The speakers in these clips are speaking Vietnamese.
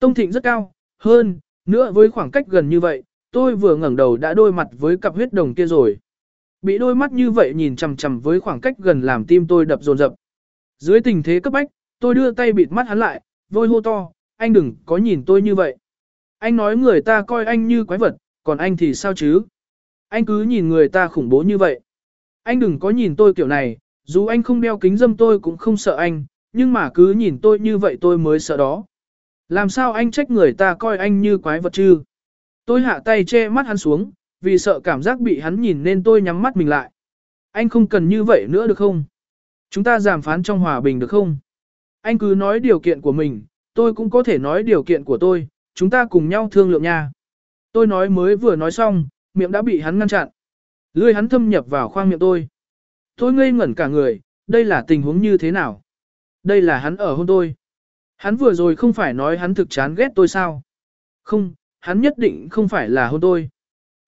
Tông Thịnh rất cao, hơn, nữa với khoảng cách gần như vậy, tôi vừa ngẩng đầu đã đôi mặt với cặp huyết đồng kia rồi. Bị đôi mắt như vậy nhìn chằm chằm với khoảng cách gần làm tim tôi đập dồn dập. Dưới tình thế cấp bách, tôi đưa tay bịt mắt hắn lại, vôi hô to, anh đừng có nhìn tôi như vậy. Anh nói người ta coi anh như quái vật, còn anh thì sao chứ? Anh cứ nhìn người ta khủng bố như vậy. Anh đừng có nhìn tôi kiểu này, dù anh không đeo kính dâm tôi cũng không sợ anh, nhưng mà cứ nhìn tôi như vậy tôi mới sợ đó. Làm sao anh trách người ta coi anh như quái vật chứ? Tôi hạ tay che mắt hắn xuống, vì sợ cảm giác bị hắn nhìn nên tôi nhắm mắt mình lại. Anh không cần như vậy nữa được không? Chúng ta giảm phán trong hòa bình được không? Anh cứ nói điều kiện của mình, tôi cũng có thể nói điều kiện của tôi, chúng ta cùng nhau thương lượng nha. Tôi nói mới vừa nói xong, miệng đã bị hắn ngăn chặn. Lưỡi hắn thâm nhập vào khoang miệng tôi. Tôi ngây ngẩn cả người, đây là tình huống như thế nào? Đây là hắn ở hôn tôi. Hắn vừa rồi không phải nói hắn thực chán ghét tôi sao? Không, hắn nhất định không phải là hôn tôi.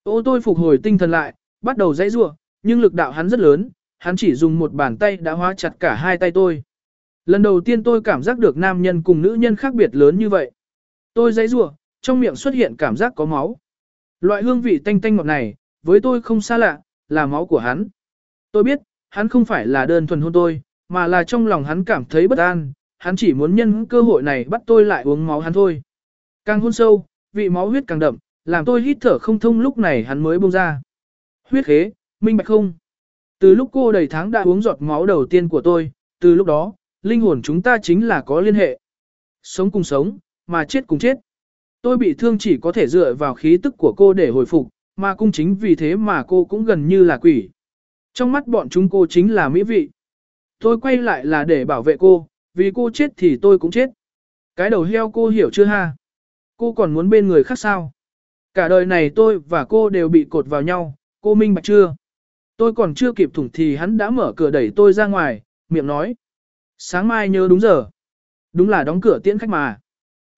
Ô tôi phục hồi tinh thần lại, bắt đầu dãy rua, nhưng lực đạo hắn rất lớn, hắn chỉ dùng một bàn tay đã hóa chặt cả hai tay tôi. Lần đầu tiên tôi cảm giác được nam nhân cùng nữ nhân khác biệt lớn như vậy. Tôi dãy rua, trong miệng xuất hiện cảm giác có máu. Loại hương vị tanh tanh ngọt này, với tôi không xa lạ, là máu của hắn. Tôi biết, hắn không phải là đơn thuần hôn tôi, mà là trong lòng hắn cảm thấy bất an, hắn chỉ muốn nhân cơ hội này bắt tôi lại uống máu hắn thôi. Càng hôn sâu, vị máu huyết càng đậm, làm tôi hít thở không thông lúc này hắn mới buông ra. Huyết khế, minh bạch không? Từ lúc cô đầy tháng đã uống giọt máu đầu tiên của tôi, từ lúc đó, linh hồn chúng ta chính là có liên hệ. Sống cùng sống, mà chết cùng chết. Tôi bị thương chỉ có thể dựa vào khí tức của cô để hồi phục, mà cũng chính vì thế mà cô cũng gần như là quỷ. Trong mắt bọn chúng cô chính là mỹ vị. Tôi quay lại là để bảo vệ cô, vì cô chết thì tôi cũng chết. Cái đầu heo cô hiểu chưa ha? Cô còn muốn bên người khác sao? Cả đời này tôi và cô đều bị cột vào nhau, cô minh bạch chưa? Tôi còn chưa kịp thủng thì hắn đã mở cửa đẩy tôi ra ngoài, miệng nói. Sáng mai nhớ đúng giờ. Đúng là đóng cửa tiễn khách mà.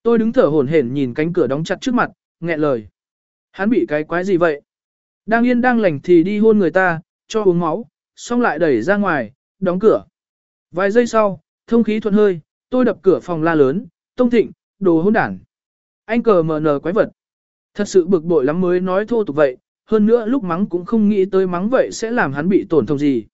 Tôi đứng thở hổn hển nhìn cánh cửa đóng chặt trước mặt, nghẹn lời. Hắn bị cái quái gì vậy? Đang yên đang lành thì đi hôn người ta, cho uống máu, xong lại đẩy ra ngoài, đóng cửa. Vài giây sau, thông khí thuận hơi, tôi đập cửa phòng la lớn, tông thịnh, đồ hỗn đản. Anh cờ mờ nờ quái vật. Thật sự bực bội lắm mới nói thô tục vậy, hơn nữa lúc mắng cũng không nghĩ tới mắng vậy sẽ làm hắn bị tổn thương gì.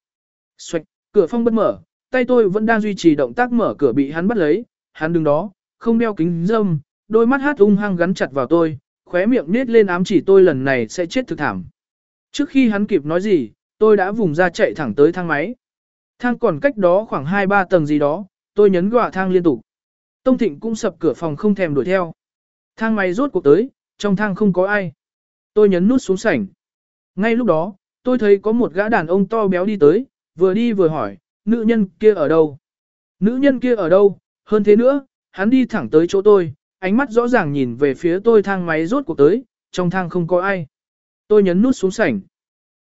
Xoạch, cửa phòng bất mở, tay tôi vẫn đang duy trì động tác mở cửa bị hắn bắt lấy, hắn đứng đó, không đeo kính dâm, đôi mắt hát ung hăng gắn chặt vào tôi, khóe miệng nết lên ám chỉ tôi lần này sẽ chết thực thảm. Trước khi hắn kịp nói gì, tôi đã vùng ra chạy thẳng tới thang máy. Thang còn cách đó khoảng 2-3 tầng gì đó, tôi nhấn gọa thang liên tục. Tông Thịnh cũng sập cửa phòng không thèm đuổi theo. Thang máy rốt cuộc tới, trong thang không có ai. Tôi nhấn nút xuống sảnh. Ngay lúc đó, tôi thấy có một gã đàn ông to béo đi tới, vừa đi vừa hỏi, nữ nhân kia ở đâu? Nữ nhân kia ở đâu? Hơn thế nữa, hắn đi thẳng tới chỗ tôi, ánh mắt rõ ràng nhìn về phía tôi thang máy rốt cuộc tới, trong thang không có ai. Tôi nhấn nút xuống sảnh.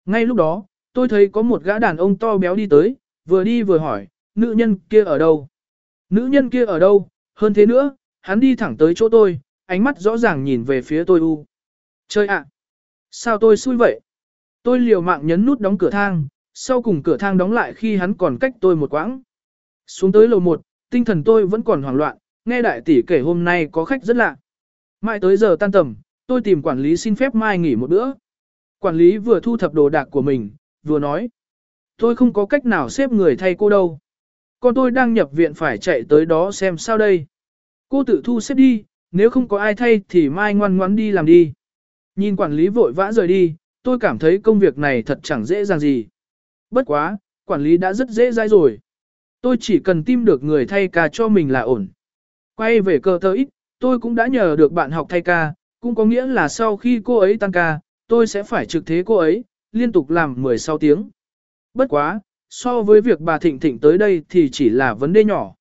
Ngay lúc đó, tôi thấy có một gã đàn ông to béo đi tới, vừa đi vừa hỏi, nữ nhân kia ở đâu? Nữ nhân kia ở đâu? Hơn thế nữa, hắn đi thẳng tới chỗ tôi, ánh mắt rõ ràng nhìn về phía tôi u. Chơi ạ! Sao tôi xui vậy? Tôi liều mạng nhấn nút đóng cửa thang, sau cùng cửa thang đóng lại khi hắn còn cách tôi một quãng. Xuống tới lầu một, tinh thần tôi vẫn còn hoảng loạn, nghe đại tỷ kể hôm nay có khách rất lạ. Mãi tới giờ tan tầm, tôi tìm quản lý xin phép mai nghỉ một bữa. Quản lý vừa thu thập đồ đạc của mình, vừa nói. Tôi không có cách nào xếp người thay cô đâu. Con tôi đang nhập viện phải chạy tới đó xem sao đây. Cô tự thu xếp đi, nếu không có ai thay thì mai ngoan ngoãn đi làm đi. Nhìn quản lý vội vã rời đi, tôi cảm thấy công việc này thật chẳng dễ dàng gì. Bất quá, quản lý đã rất dễ dãi rồi. Tôi chỉ cần tìm được người thay ca cho mình là ổn. Quay về cơ tơ ít, tôi cũng đã nhờ được bạn học thay ca, cũng có nghĩa là sau khi cô ấy tăng ca, tôi sẽ phải trực thế cô ấy, liên tục làm 16 tiếng. Bất quá, so với việc bà Thịnh Thịnh tới đây thì chỉ là vấn đề nhỏ.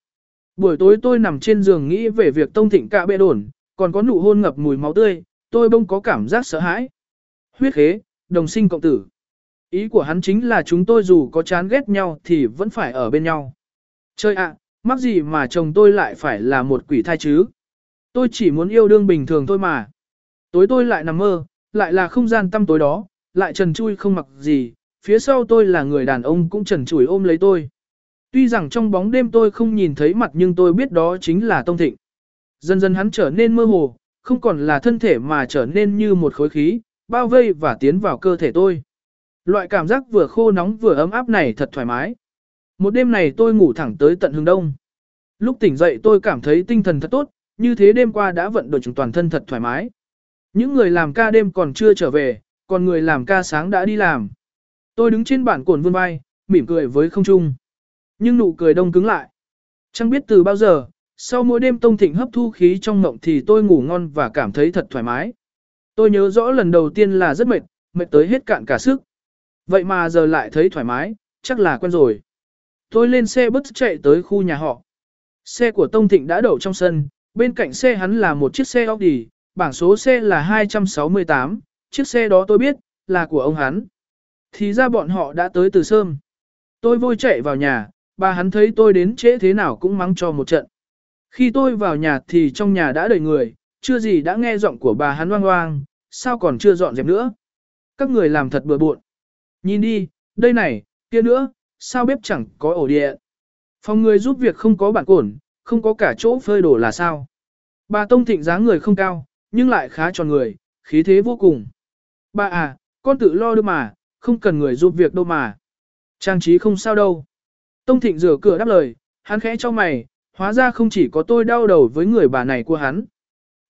Buổi tối tôi nằm trên giường nghĩ về việc Tông Thịnh cạ bệ đồn, còn có nụ hôn ngập mùi máu tươi, tôi bông có cảm giác sợ hãi. Huyết khế, đồng sinh cộng tử. Ý của hắn chính là chúng tôi dù có chán ghét nhau thì vẫn phải ở bên nhau. Chơi ạ, mắc gì mà chồng tôi lại phải là một quỷ thai chứ? Tôi chỉ muốn yêu đương bình thường thôi mà. Tối tôi lại nằm mơ, lại là không gian tăm tối đó, lại trần chui không mặc gì, phía sau tôi là người đàn ông cũng trần trùi ôm lấy tôi. Tuy rằng trong bóng đêm tôi không nhìn thấy mặt nhưng tôi biết đó chính là Tông Thịnh. Dần dần hắn trở nên mơ hồ, không còn là thân thể mà trở nên như một khối khí, bao vây và tiến vào cơ thể tôi. Loại cảm giác vừa khô nóng vừa ấm áp này thật thoải mái. Một đêm này tôi ngủ thẳng tới tận hướng đông. Lúc tỉnh dậy tôi cảm thấy tinh thần thật tốt, như thế đêm qua đã vận đổi chúng toàn thân thật thoải mái. Những người làm ca đêm còn chưa trở về, còn người làm ca sáng đã đi làm. Tôi đứng trên bản cồn vươn vai, mỉm cười với không trung. Nhưng nụ cười đông cứng lại. Chẳng biết từ bao giờ, sau mỗi đêm tông thịnh hấp thu khí trong mộng thì tôi ngủ ngon và cảm thấy thật thoải mái. Tôi nhớ rõ lần đầu tiên là rất mệt, mệt tới hết cạn cả sức. Vậy mà giờ lại thấy thoải mái, chắc là quen rồi. Tôi lên xe bus chạy tới khu nhà họ. Xe của Tông Thịnh đã đậu trong sân, bên cạnh xe hắn là một chiếc xe Audi, bảng số xe là 268, chiếc xe đó tôi biết, là của ông hắn. Thì ra bọn họ đã tới từ sớm. Tôi vội chạy vào nhà, bà hắn thấy tôi đến trễ thế nào cũng mắng cho một trận. Khi tôi vào nhà thì trong nhà đã đầy người, chưa gì đã nghe giọng của bà hắn oang oang, sao còn chưa dọn dẹp nữa. Các người làm thật bừa bộn. Nhìn đi, đây này, kia nữa, sao bếp chẳng có ổ điện. Phòng người giúp việc không có bản cổn, không có cả chỗ phơi đồ là sao. Bà Tông Thịnh dáng người không cao, nhưng lại khá tròn người, khí thế vô cùng. Bà à, con tự lo được mà, không cần người giúp việc đâu mà. Trang trí không sao đâu. Tông Thịnh rửa cửa đáp lời, hắn khẽ cho mày, hóa ra không chỉ có tôi đau đầu với người bà này của hắn.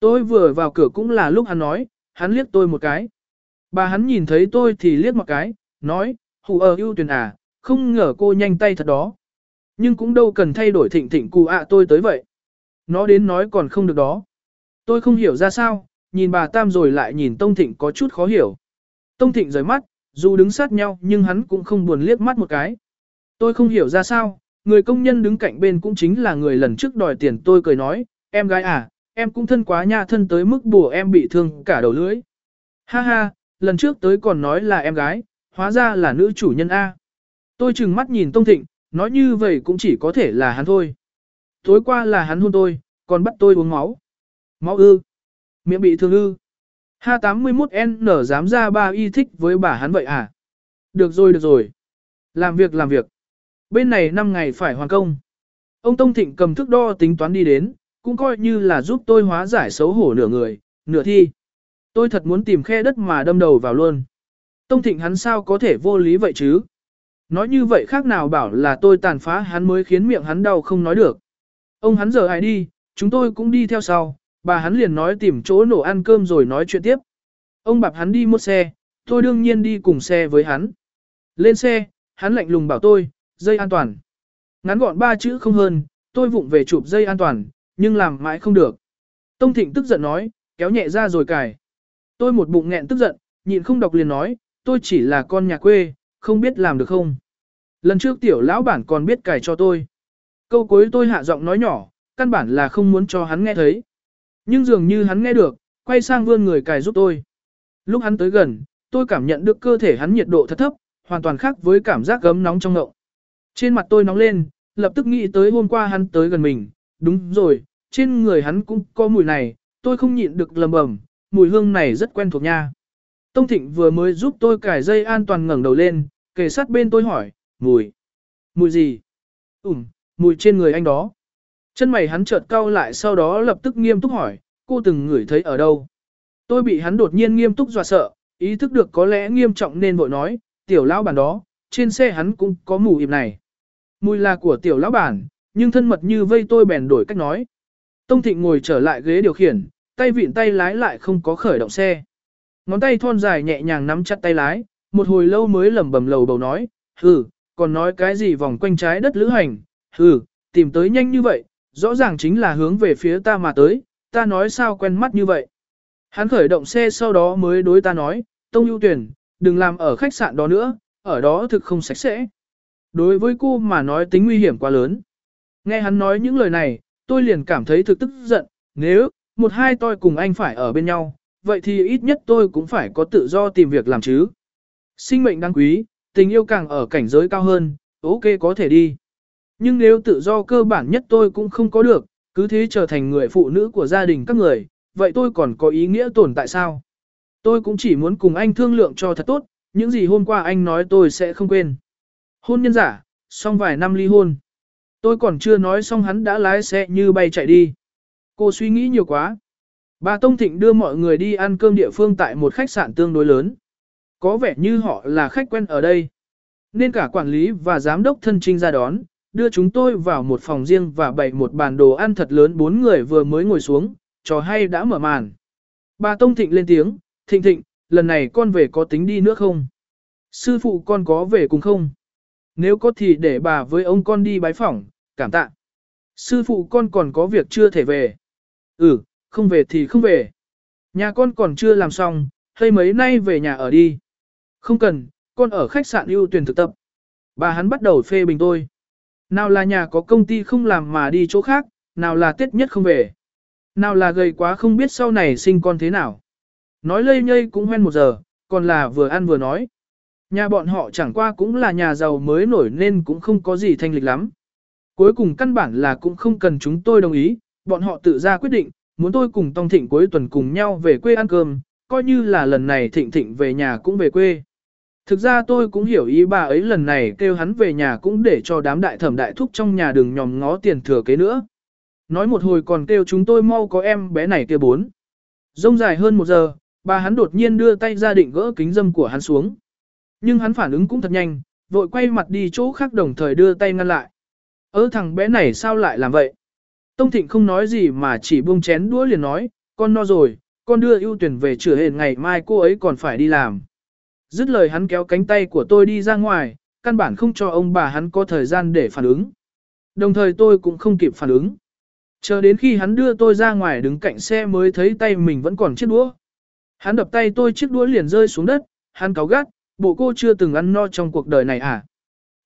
Tôi vừa vào cửa cũng là lúc hắn nói, hắn liếc tôi một cái. Bà hắn nhìn thấy tôi thì liếc một cái, nói, hù ở ưu tuyển à, không ngờ cô nhanh tay thật đó. Nhưng cũng đâu cần thay đổi thịnh thịnh cụ ạ tôi tới vậy. Nó đến nói còn không được đó. Tôi không hiểu ra sao, nhìn bà Tam rồi lại nhìn Tông Thịnh có chút khó hiểu. Tông Thịnh rời mắt, dù đứng sát nhau nhưng hắn cũng không buồn liếc mắt một cái. Tôi không hiểu ra sao, người công nhân đứng cạnh bên cũng chính là người lần trước đòi tiền tôi cười nói, em gái à, em cũng thân quá nha thân tới mức bùa em bị thương cả đầu lưỡi. Ha ha, lần trước tới còn nói là em gái, hóa ra là nữ chủ nhân A. Tôi chừng mắt nhìn Tông Thịnh, nói như vậy cũng chỉ có thể là hắn thôi. Tối qua là hắn hôn tôi, còn bắt tôi uống máu. Máu ư. Miệng bị thương ư. H81N dám ra ba y thích với bà hắn vậy à? Được rồi được rồi. Làm việc làm việc. Bên này 5 ngày phải hoàn công. Ông Tông Thịnh cầm thước đo tính toán đi đến, cũng coi như là giúp tôi hóa giải xấu hổ nửa người, nửa thi. Tôi thật muốn tìm khe đất mà đâm đầu vào luôn. Tông Thịnh hắn sao có thể vô lý vậy chứ? Nói như vậy khác nào bảo là tôi tàn phá hắn mới khiến miệng hắn đau không nói được. Ông hắn giờ ai đi, chúng tôi cũng đi theo sau, bà hắn liền nói tìm chỗ nổ ăn cơm rồi nói chuyện tiếp. Ông bạp hắn đi mua xe, tôi đương nhiên đi cùng xe với hắn. Lên xe, hắn lạnh lùng bảo tôi, dây an toàn. Ngắn gọn ba chữ không hơn, tôi vụng về chụp dây an toàn, nhưng làm mãi không được. Tông Thịnh tức giận nói, kéo nhẹ ra rồi cài. Tôi một bụng nghẹn tức giận, nhịn không đọc liền nói, tôi chỉ là con nhà quê, không biết làm được không. Lần trước tiểu lão bản còn biết cài cho tôi. Câu cuối tôi hạ giọng nói nhỏ, căn bản là không muốn cho hắn nghe thấy. Nhưng dường như hắn nghe được, quay sang vươn người cài giúp tôi. Lúc hắn tới gần, tôi cảm nhận được cơ thể hắn nhiệt độ thật thấp, hoàn toàn khác với cảm giác gấm nóng trong ngậu. Trên mặt tôi nóng lên, lập tức nghĩ tới hôm qua hắn tới gần mình, đúng rồi, trên người hắn cũng có mùi này, tôi không nhịn được lầm bầm, mùi hương này rất quen thuộc nha. Tông Thịnh vừa mới giúp tôi cài dây an toàn ngẩng đầu lên, kề sát bên tôi hỏi, mùi, mùi gì? Ừm, mùi trên người anh đó. Chân mày hắn chợt cau lại sau đó lập tức nghiêm túc hỏi, cô từng ngửi thấy ở đâu? Tôi bị hắn đột nhiên nghiêm túc dọa sợ, ý thức được có lẽ nghiêm trọng nên vội nói, tiểu lão bản đó, trên xe hắn cũng có mù ịp này. Mùi là của tiểu lão bản, nhưng thân mật như vây tôi bèn đổi cách nói. Tông Thịnh ngồi trở lại ghế điều khiển, tay vịn tay lái lại không có khởi động xe. Ngón tay thon dài nhẹ nhàng nắm chặt tay lái, một hồi lâu mới lẩm bẩm lầu bầu nói, hừ, còn nói cái gì vòng quanh trái đất lữ hành, hừ, tìm tới nhanh như vậy, rõ ràng chính là hướng về phía ta mà tới, ta nói sao quen mắt như vậy. Hắn khởi động xe sau đó mới đối ta nói, Tông ưu tuyển, đừng làm ở khách sạn đó nữa, ở đó thực không sạch sẽ. Đối với cô mà nói tính nguy hiểm quá lớn. Nghe hắn nói những lời này, tôi liền cảm thấy thực tức giận, nếu, một hai tôi cùng anh phải ở bên nhau, vậy thì ít nhất tôi cũng phải có tự do tìm việc làm chứ. Sinh mệnh đáng quý, tình yêu càng ở cảnh giới cao hơn, ok có thể đi. Nhưng nếu tự do cơ bản nhất tôi cũng không có được, cứ thế trở thành người phụ nữ của gia đình các người, vậy tôi còn có ý nghĩa tồn tại sao? Tôi cũng chỉ muốn cùng anh thương lượng cho thật tốt, những gì hôm qua anh nói tôi sẽ không quên. Hôn nhân giả, xong vài năm ly hôn. Tôi còn chưa nói xong hắn đã lái xe như bay chạy đi. Cô suy nghĩ nhiều quá. Bà Tông Thịnh đưa mọi người đi ăn cơm địa phương tại một khách sạn tương đối lớn. Có vẻ như họ là khách quen ở đây. Nên cả quản lý và giám đốc thân trinh ra đón, đưa chúng tôi vào một phòng riêng và bày một bàn đồ ăn thật lớn bốn người vừa mới ngồi xuống, trò hay đã mở màn. Bà Tông Thịnh lên tiếng, Thịnh Thịnh, lần này con về có tính đi nữa không? Sư phụ con có về cùng không? Nếu có thì để bà với ông con đi bái phỏng, cảm tạ. Sư phụ con còn có việc chưa thể về. Ừ, không về thì không về. Nhà con còn chưa làm xong, hay mấy nay về nhà ở đi. Không cần, con ở khách sạn ưu tuyển thực tập. Bà hắn bắt đầu phê bình tôi. Nào là nhà có công ty không làm mà đi chỗ khác, nào là tết nhất không về. Nào là gầy quá không biết sau này sinh con thế nào. Nói lây nhây cũng hoen một giờ, còn là vừa ăn vừa nói. Nhà bọn họ chẳng qua cũng là nhà giàu mới nổi nên cũng không có gì thanh lịch lắm. Cuối cùng căn bản là cũng không cần chúng tôi đồng ý, bọn họ tự ra quyết định, muốn tôi cùng Tông Thịnh cuối tuần cùng nhau về quê ăn cơm, coi như là lần này Thịnh Thịnh về nhà cũng về quê. Thực ra tôi cũng hiểu ý bà ấy lần này kêu hắn về nhà cũng để cho đám đại thẩm đại thúc trong nhà đừng nhòm ngó tiền thừa kế nữa. Nói một hồi còn kêu chúng tôi mau có em bé này kia bốn. Rông dài hơn một giờ, bà hắn đột nhiên đưa tay ra định gỡ kính dâm của hắn xuống. Nhưng hắn phản ứng cũng thật nhanh, vội quay mặt đi chỗ khác đồng thời đưa tay ngăn lại. Ơ thằng bé này sao lại làm vậy? Tông Thịnh không nói gì mà chỉ buông chén đũa liền nói, con no rồi, con đưa ưu tuyển về chữa hền ngày mai cô ấy còn phải đi làm. Dứt lời hắn kéo cánh tay của tôi đi ra ngoài, căn bản không cho ông bà hắn có thời gian để phản ứng. Đồng thời tôi cũng không kịp phản ứng. Chờ đến khi hắn đưa tôi ra ngoài đứng cạnh xe mới thấy tay mình vẫn còn chiếc đũa. Hắn đập tay tôi chiếc đũa liền rơi xuống đất, hắn cáu gắt, bộ cô chưa từng ăn no trong cuộc đời này à?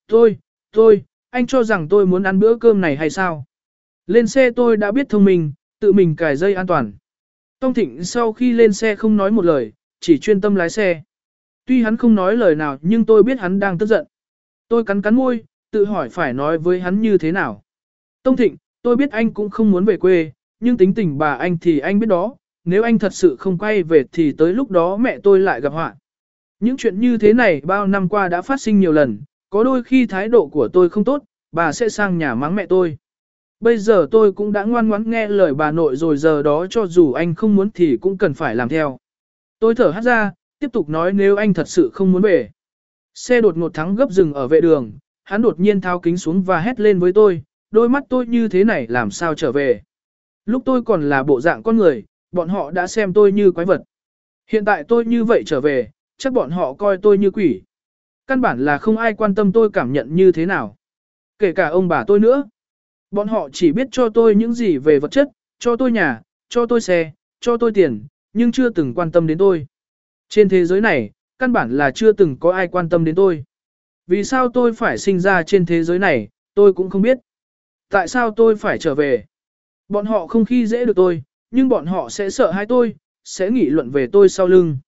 Tôi, tôi, anh cho rằng tôi muốn ăn bữa cơm này hay sao? Lên xe tôi đã biết thông minh, tự mình cài dây an toàn. Tông Thịnh sau khi lên xe không nói một lời, chỉ chuyên tâm lái xe. Tuy hắn không nói lời nào nhưng tôi biết hắn đang tức giận. Tôi cắn cắn môi, tự hỏi phải nói với hắn như thế nào. Tông Thịnh, tôi biết anh cũng không muốn về quê, nhưng tính tình bà anh thì anh biết đó, nếu anh thật sự không quay về thì tới lúc đó mẹ tôi lại gặp họa. Những chuyện như thế này bao năm qua đã phát sinh nhiều lần, có đôi khi thái độ của tôi không tốt, bà sẽ sang nhà mắng mẹ tôi. Bây giờ tôi cũng đã ngoan ngoãn nghe lời bà nội rồi giờ đó cho dù anh không muốn thì cũng cần phải làm theo. Tôi thở hát ra, tiếp tục nói nếu anh thật sự không muốn về. Xe đột ngột thắng gấp rừng ở vệ đường, hắn đột nhiên tháo kính xuống và hét lên với tôi, đôi mắt tôi như thế này làm sao trở về. Lúc tôi còn là bộ dạng con người, bọn họ đã xem tôi như quái vật. Hiện tại tôi như vậy trở về, chắc bọn họ coi tôi như quỷ. Căn bản là không ai quan tâm tôi cảm nhận như thế nào. Kể cả ông bà tôi nữa. Bọn họ chỉ biết cho tôi những gì về vật chất, cho tôi nhà, cho tôi xe, cho tôi tiền, nhưng chưa từng quan tâm đến tôi. Trên thế giới này, căn bản là chưa từng có ai quan tâm đến tôi. Vì sao tôi phải sinh ra trên thế giới này, tôi cũng không biết. Tại sao tôi phải trở về? Bọn họ không khi dễ được tôi, nhưng bọn họ sẽ sợ hai tôi, sẽ nghị luận về tôi sau lưng.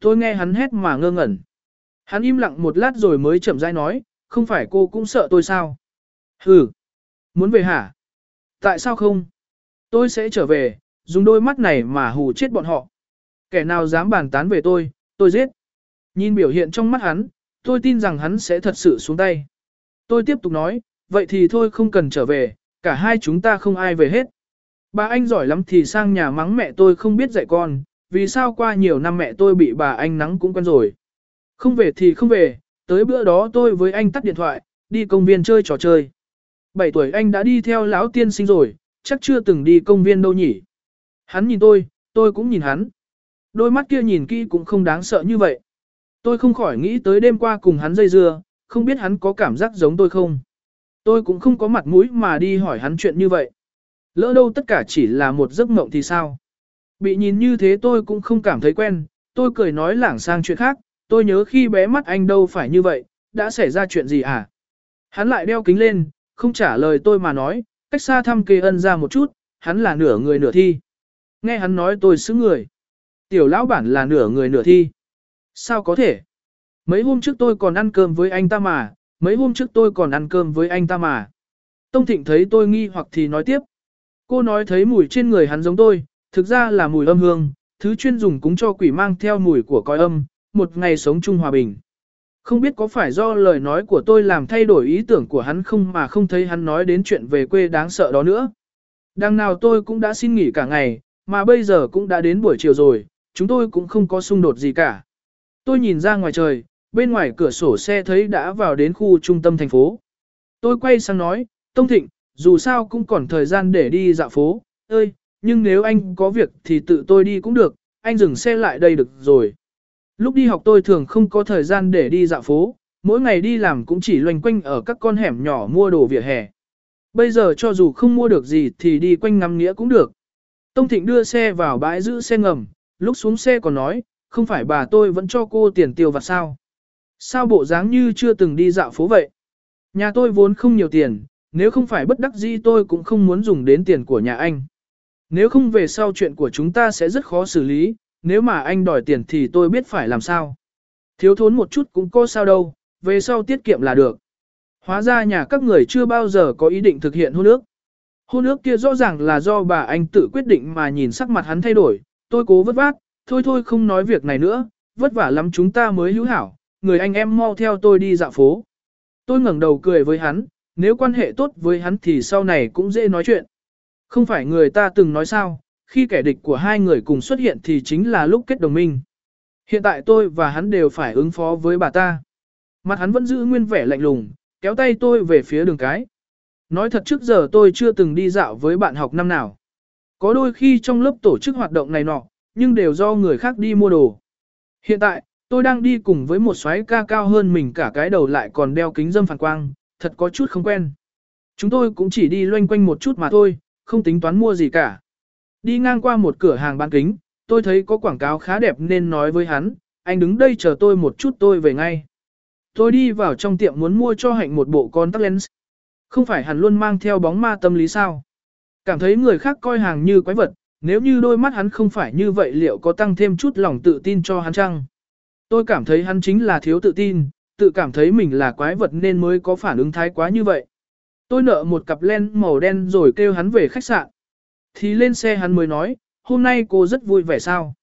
Tôi nghe hắn hét mà ngơ ngẩn. Hắn im lặng một lát rồi mới chậm rãi nói, không phải cô cũng sợ tôi sao? Hừ, muốn về hả? Tại sao không? Tôi sẽ trở về, dùng đôi mắt này mà hù chết bọn họ. Kẻ nào dám bàn tán về tôi, tôi giết. Nhìn biểu hiện trong mắt hắn, tôi tin rằng hắn sẽ thật sự xuống tay. Tôi tiếp tục nói, vậy thì thôi không cần trở về, cả hai chúng ta không ai về hết. Bà anh giỏi lắm thì sang nhà mắng mẹ tôi không biết dạy con, vì sao qua nhiều năm mẹ tôi bị bà anh nắng cũng quen rồi. Không về thì không về, tới bữa đó tôi với anh tắt điện thoại, đi công viên chơi trò chơi. 7 tuổi anh đã đi theo lão tiên sinh rồi, chắc chưa từng đi công viên đâu nhỉ. Hắn nhìn tôi, tôi cũng nhìn hắn. Đôi mắt kia nhìn kỹ cũng không đáng sợ như vậy. Tôi không khỏi nghĩ tới đêm qua cùng hắn dây dưa, không biết hắn có cảm giác giống tôi không. Tôi cũng không có mặt mũi mà đi hỏi hắn chuyện như vậy. Lỡ đâu tất cả chỉ là một giấc mộng thì sao? Bị nhìn như thế tôi cũng không cảm thấy quen, tôi cười nói lảng sang chuyện khác, tôi nhớ khi bé mắt anh đâu phải như vậy, đã xảy ra chuyện gì à? Hắn lại đeo kính lên, không trả lời tôi mà nói, cách xa thăm kê ân ra một chút, hắn là nửa người nửa thi. Nghe hắn nói tôi xứng người. Tiểu lão bản là nửa người nửa thi. Sao có thể? Mấy hôm trước tôi còn ăn cơm với anh ta mà, mấy hôm trước tôi còn ăn cơm với anh ta mà. Tông Thịnh thấy tôi nghi hoặc thì nói tiếp. Cô nói thấy mùi trên người hắn giống tôi, thực ra là mùi âm hương, thứ chuyên dùng cúng cho quỷ mang theo mùi của coi âm, một ngày sống chung hòa bình. Không biết có phải do lời nói của tôi làm thay đổi ý tưởng của hắn không mà không thấy hắn nói đến chuyện về quê đáng sợ đó nữa. Đằng nào tôi cũng đã xin nghỉ cả ngày, mà bây giờ cũng đã đến buổi chiều rồi, chúng tôi cũng không có xung đột gì cả. Tôi nhìn ra ngoài trời, bên ngoài cửa sổ xe thấy đã vào đến khu trung tâm thành phố. Tôi quay sang nói, Tông Thịnh, dù sao cũng còn thời gian để đi dạo phố, ơi, nhưng nếu anh có việc thì tự tôi đi cũng được, anh dừng xe lại đây được rồi. Lúc đi học tôi thường không có thời gian để đi dạo phố, mỗi ngày đi làm cũng chỉ loanh quanh ở các con hẻm nhỏ mua đồ vỉa hè. Bây giờ cho dù không mua được gì thì đi quanh ngắm nghĩa cũng được. Tông Thịnh đưa xe vào bãi giữ xe ngầm, lúc xuống xe còn nói, không phải bà tôi vẫn cho cô tiền tiêu vặt sao. Sao bộ dáng như chưa từng đi dạo phố vậy? Nhà tôi vốn không nhiều tiền, nếu không phải bất đắc dĩ tôi cũng không muốn dùng đến tiền của nhà anh. Nếu không về sau chuyện của chúng ta sẽ rất khó xử lý, nếu mà anh đòi tiền thì tôi biết phải làm sao. Thiếu thốn một chút cũng có sao đâu, về sau tiết kiệm là được. Hóa ra nhà các người chưa bao giờ có ý định thực hiện hôn ước. Hôn ước kia rõ ràng là do bà anh tự quyết định mà nhìn sắc mặt hắn thay đổi, tôi cố vất vát, thôi thôi không nói việc này nữa, vất vả lắm chúng ta mới hữu hảo, người anh em mau theo tôi đi dạo phố. Tôi ngẩng đầu cười với hắn, nếu quan hệ tốt với hắn thì sau này cũng dễ nói chuyện. Không phải người ta từng nói sao, khi kẻ địch của hai người cùng xuất hiện thì chính là lúc kết đồng minh. Hiện tại tôi và hắn đều phải ứng phó với bà ta. Mặt hắn vẫn giữ nguyên vẻ lạnh lùng, kéo tay tôi về phía đường cái. Nói thật trước giờ tôi chưa từng đi dạo với bạn học năm nào. Có đôi khi trong lớp tổ chức hoạt động này nọ, nhưng đều do người khác đi mua đồ. Hiện tại, tôi đang đi cùng với một xoáy ca cao hơn mình cả cái đầu lại còn đeo kính dâm phản quang, thật có chút không quen. Chúng tôi cũng chỉ đi loanh quanh một chút mà thôi, không tính toán mua gì cả. Đi ngang qua một cửa hàng bán kính, tôi thấy có quảng cáo khá đẹp nên nói với hắn, anh đứng đây chờ tôi một chút tôi về ngay. Tôi đi vào trong tiệm muốn mua cho hạnh một bộ contact lens. Không phải hắn luôn mang theo bóng ma tâm lý sao? Cảm thấy người khác coi hàng như quái vật, nếu như đôi mắt hắn không phải như vậy liệu có tăng thêm chút lòng tự tin cho hắn chăng? Tôi cảm thấy hắn chính là thiếu tự tin, tự cảm thấy mình là quái vật nên mới có phản ứng thái quá như vậy. Tôi nợ một cặp len màu đen rồi kêu hắn về khách sạn. Thì lên xe hắn mới nói, hôm nay cô rất vui vẻ sao?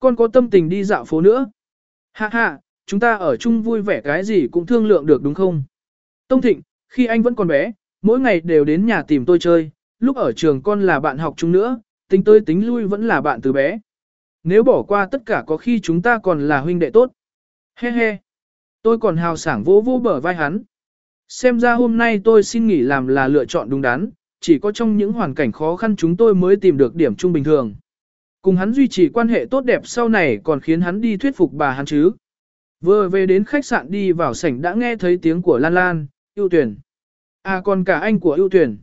Con có tâm tình đi dạo phố nữa. Ha ha, chúng ta ở chung vui vẻ cái gì cũng thương lượng được đúng không? Tông Thịnh, khi anh vẫn còn bé, mỗi ngày đều đến nhà tìm tôi chơi, lúc ở trường con là bạn học chung nữa, tính tới tính lui vẫn là bạn từ bé. Nếu bỏ qua tất cả có khi chúng ta còn là huynh đệ tốt. He he. Tôi còn hào sảng vỗ vỗ bờ vai hắn. Xem ra hôm nay tôi xin nghỉ làm là lựa chọn đúng đắn, chỉ có trong những hoàn cảnh khó khăn chúng tôi mới tìm được điểm chung bình thường. Cùng hắn duy trì quan hệ tốt đẹp sau này còn khiến hắn đi thuyết phục bà hắn chứ. Vừa về đến khách sạn đi vào sảnh đã nghe thấy tiếng của Lan Lan, ưu tuyển. À còn cả anh của ưu tuyển.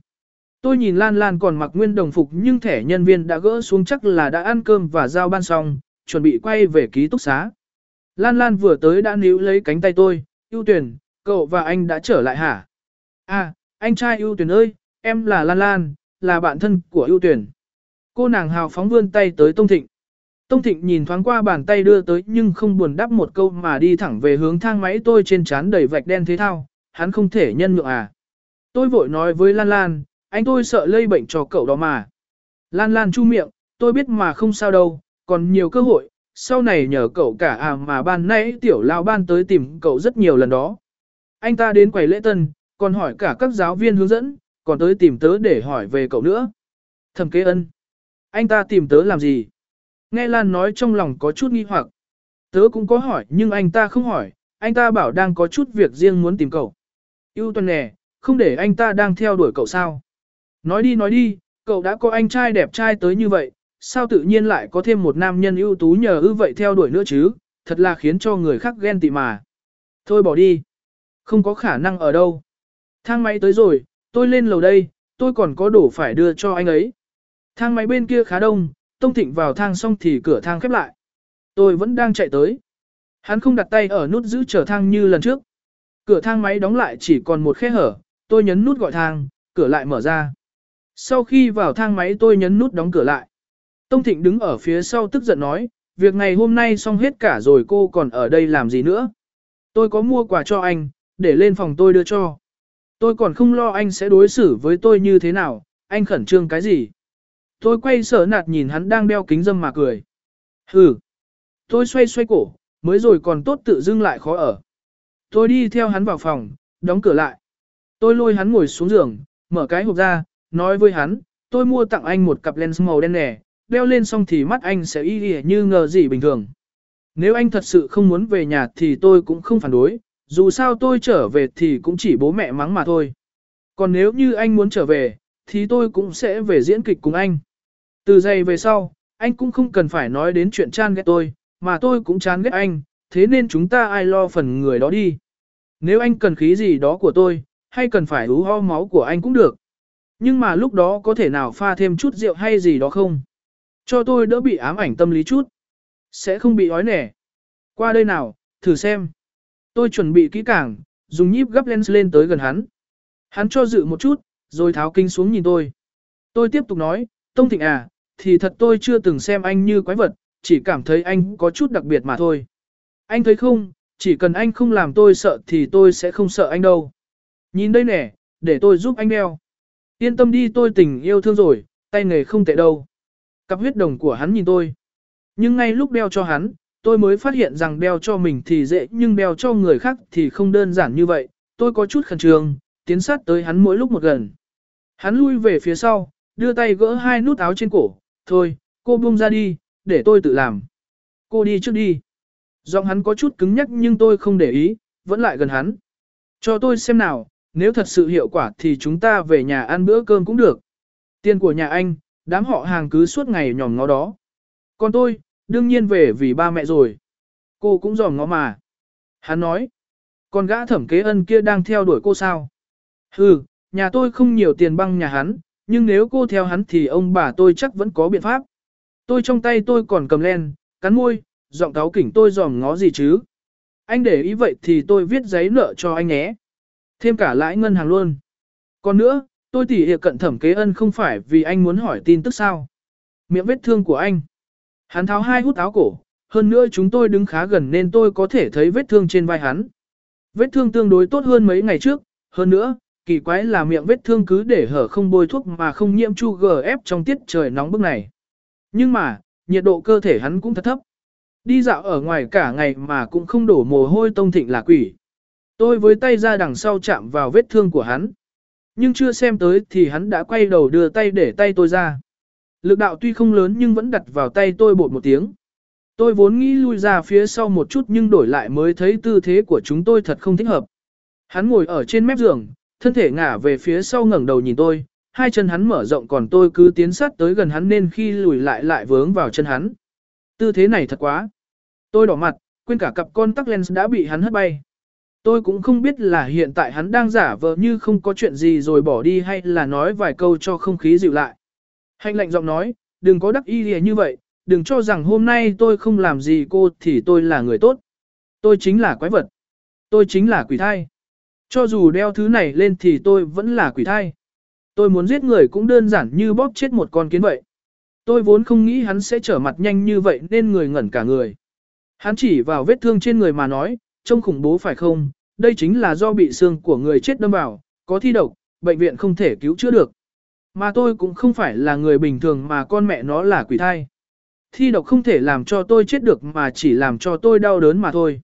Tôi nhìn Lan Lan còn mặc nguyên đồng phục nhưng thẻ nhân viên đã gỡ xuống chắc là đã ăn cơm và giao ban xong, chuẩn bị quay về ký túc xá. Lan Lan vừa tới đã níu lấy cánh tay tôi, ưu tuyển, cậu và anh đã trở lại hả? À, anh trai ưu tuyển ơi, em là Lan Lan, là bạn thân của ưu tuyển. Cô nàng hào phóng vươn tay tới Tông Thịnh. Tông Thịnh nhìn thoáng qua bàn tay đưa tới nhưng không buồn đáp một câu mà đi thẳng về hướng thang máy tôi trên trán đầy vạch đen thế thao, hắn không thể nhân nhượng à. Tôi vội nói với Lan Lan, anh tôi sợ lây bệnh cho cậu đó mà. Lan Lan chu miệng, tôi biết mà không sao đâu, còn nhiều cơ hội, sau này nhờ cậu cả à mà ban nãy tiểu lao ban tới tìm cậu rất nhiều lần đó. Anh ta đến quầy lễ tân, còn hỏi cả các giáo viên hướng dẫn, còn tới tìm tớ để hỏi về cậu nữa. Thẩm kế ân. Anh ta tìm tớ làm gì? Nghe Lan nói trong lòng có chút nghi hoặc. Tớ cũng có hỏi nhưng anh ta không hỏi, anh ta bảo đang có chút việc riêng muốn tìm cậu. Yêu tuần nè, không để anh ta đang theo đuổi cậu sao? Nói đi nói đi, cậu đã có anh trai đẹp trai tới như vậy, sao tự nhiên lại có thêm một nam nhân ưu tú nhờ ư vậy theo đuổi nữa chứ, thật là khiến cho người khác ghen tị mà. Thôi bỏ đi. Không có khả năng ở đâu. Thang máy tới rồi, tôi lên lầu đây, tôi còn có đồ phải đưa cho anh ấy. Thang máy bên kia khá đông, Tông Thịnh vào thang xong thì cửa thang khép lại. Tôi vẫn đang chạy tới. Hắn không đặt tay ở nút giữ chờ thang như lần trước. Cửa thang máy đóng lại chỉ còn một khe hở, tôi nhấn nút gọi thang, cửa lại mở ra. Sau khi vào thang máy tôi nhấn nút đóng cửa lại. Tông Thịnh đứng ở phía sau tức giận nói, việc ngày hôm nay xong hết cả rồi cô còn ở đây làm gì nữa. Tôi có mua quà cho anh, để lên phòng tôi đưa cho. Tôi còn không lo anh sẽ đối xử với tôi như thế nào, anh khẩn trương cái gì. Tôi quay sở nạt nhìn hắn đang đeo kính dâm mà cười. Hừ. Tôi xoay xoay cổ, mới rồi còn tốt tự dưng lại khó ở. Tôi đi theo hắn vào phòng, đóng cửa lại. Tôi lôi hắn ngồi xuống giường, mở cái hộp ra, nói với hắn, tôi mua tặng anh một cặp lens màu đen nẻ, đeo lên xong thì mắt anh sẽ y y như ngờ gì bình thường. Nếu anh thật sự không muốn về nhà thì tôi cũng không phản đối, dù sao tôi trở về thì cũng chỉ bố mẹ mắng mà thôi. Còn nếu như anh muốn trở về, thì tôi cũng sẽ về diễn kịch cùng anh. Từ giây về sau, anh cũng không cần phải nói đến chuyện chán ghét tôi, mà tôi cũng chán ghét anh, thế nên chúng ta ai lo phần người đó đi. Nếu anh cần khí gì đó của tôi, hay cần phải hú ho máu của anh cũng được. Nhưng mà lúc đó có thể nào pha thêm chút rượu hay gì đó không? Cho tôi đỡ bị ám ảnh tâm lý chút. Sẽ không bị ói nẻ. Qua đây nào, thử xem. Tôi chuẩn bị kỹ càng, dùng nhíp gấp lens lên tới gần hắn. Hắn cho dự một chút, rồi tháo kinh xuống nhìn tôi. Tôi tiếp tục nói, Tông Thịnh à, thì thật tôi chưa từng xem anh như quái vật, chỉ cảm thấy anh có chút đặc biệt mà thôi. Anh thấy không, chỉ cần anh không làm tôi sợ thì tôi sẽ không sợ anh đâu. Nhìn đây nè, để tôi giúp anh đeo. Yên tâm đi tôi tình yêu thương rồi, tay nghề không tệ đâu. Cặp huyết đồng của hắn nhìn tôi. Nhưng ngay lúc đeo cho hắn, tôi mới phát hiện rằng đeo cho mình thì dễ nhưng đeo cho người khác thì không đơn giản như vậy. Tôi có chút khẩn trương, tiến sát tới hắn mỗi lúc một gần. Hắn lui về phía sau, đưa tay gỡ hai nút áo trên cổ. Thôi, cô buông ra đi, để tôi tự làm. Cô đi trước đi. Giọng hắn có chút cứng nhắc nhưng tôi không để ý, vẫn lại gần hắn. Cho tôi xem nào, nếu thật sự hiệu quả thì chúng ta về nhà ăn bữa cơm cũng được. Tiền của nhà anh, đám họ hàng cứ suốt ngày nhòm ngó đó. Còn tôi, đương nhiên về vì ba mẹ rồi. Cô cũng dòm ngó mà. Hắn nói, con gã thẩm kế ân kia đang theo đuổi cô sao? Hừ, nhà tôi không nhiều tiền băng nhà hắn, nhưng nếu cô theo hắn thì ông bà tôi chắc vẫn có biện pháp. Tôi trong tay tôi còn cầm len, cắn môi, giọng cáo kỉnh tôi dòm ngó gì chứ. Anh để ý vậy thì tôi viết giấy nợ cho anh nhé. Thêm cả lãi ngân hàng luôn. Còn nữa, tôi tỉ hiệp cận thẩm kế ân không phải vì anh muốn hỏi tin tức sao. Miệng vết thương của anh. Hắn tháo hai hút áo cổ, hơn nữa chúng tôi đứng khá gần nên tôi có thể thấy vết thương trên vai hắn. Vết thương tương đối tốt hơn mấy ngày trước, hơn nữa, kỳ quái là miệng vết thương cứ để hở không bôi thuốc mà không nhiễm chu GF trong tiết trời nóng bức này. Nhưng mà, nhiệt độ cơ thể hắn cũng thật thấp. Đi dạo ở ngoài cả ngày mà cũng không đổ mồ hôi tông thịnh là quỷ. Tôi với tay ra đằng sau chạm vào vết thương của hắn. Nhưng chưa xem tới thì hắn đã quay đầu đưa tay để tay tôi ra. Lực đạo tuy không lớn nhưng vẫn đặt vào tay tôi bột một tiếng. Tôi vốn nghĩ lui ra phía sau một chút nhưng đổi lại mới thấy tư thế của chúng tôi thật không thích hợp. Hắn ngồi ở trên mép giường, thân thể ngả về phía sau ngẩng đầu nhìn tôi, hai chân hắn mở rộng còn tôi cứ tiến sát tới gần hắn nên khi lùi lại lại vướng vào chân hắn. Tư thế này thật quá. Tôi đỏ mặt, quên cả cặp con tắc lens đã bị hắn hất bay. Tôi cũng không biết là hiện tại hắn đang giả vờ như không có chuyện gì rồi bỏ đi hay là nói vài câu cho không khí dịu lại. Hành lạnh giọng nói, đừng có đắc ý như vậy, đừng cho rằng hôm nay tôi không làm gì cô thì tôi là người tốt. Tôi chính là quái vật. Tôi chính là quỷ thai. Cho dù đeo thứ này lên thì tôi vẫn là quỷ thai. Tôi muốn giết người cũng đơn giản như bóp chết một con kiến vậy. Tôi vốn không nghĩ hắn sẽ trở mặt nhanh như vậy nên người ngẩn cả người. Hắn chỉ vào vết thương trên người mà nói, trông khủng bố phải không, đây chính là do bị xương của người chết đâm vào, có thi độc, bệnh viện không thể cứu chữa được. Mà tôi cũng không phải là người bình thường mà con mẹ nó là quỷ thai. Thi độc không thể làm cho tôi chết được mà chỉ làm cho tôi đau đớn mà thôi.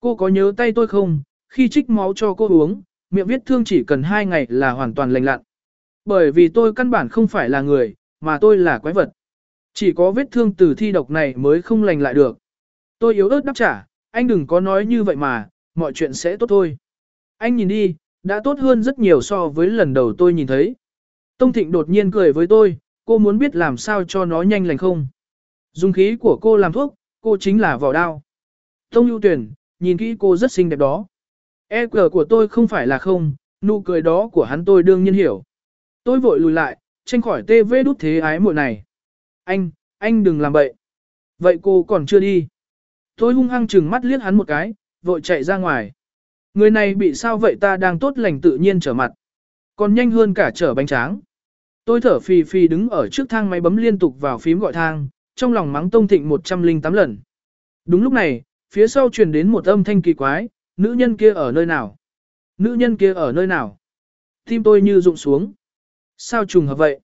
Cô có nhớ tay tôi không, khi trích máu cho cô uống, miệng vết thương chỉ cần 2 ngày là hoàn toàn lành lặn. Bởi vì tôi căn bản không phải là người, mà tôi là quái vật. Chỉ có vết thương từ thi độc này mới không lành lại được. Tôi yếu ớt đáp trả, anh đừng có nói như vậy mà, mọi chuyện sẽ tốt thôi. Anh nhìn đi, đã tốt hơn rất nhiều so với lần đầu tôi nhìn thấy. Tông Thịnh đột nhiên cười với tôi, cô muốn biết làm sao cho nó nhanh lành không. Dùng khí của cô làm thuốc, cô chính là vỏ đao. Tông ưu tuyển, nhìn kỹ cô rất xinh đẹp đó. E cờ của tôi không phải là không, nụ cười đó của hắn tôi đương nhiên hiểu. Tôi vội lùi lại, tranh khỏi tê vê đút thế ái muội này. Anh, anh đừng làm bậy. Vậy cô còn chưa đi. Tôi hung hăng chừng mắt liếc hắn một cái, vội chạy ra ngoài. Người này bị sao vậy ta đang tốt lành tự nhiên trở mặt. Còn nhanh hơn cả trở bánh tráng. Tôi thở phì phì đứng ở trước thang máy bấm liên tục vào phím gọi thang, trong lòng mắng Tông Thịnh 108 lần. Đúng lúc này, phía sau truyền đến một âm thanh kỳ quái, nữ nhân kia ở nơi nào? Nữ nhân kia ở nơi nào? Tim tôi như rụng xuống. Sao trùng hợp vậy?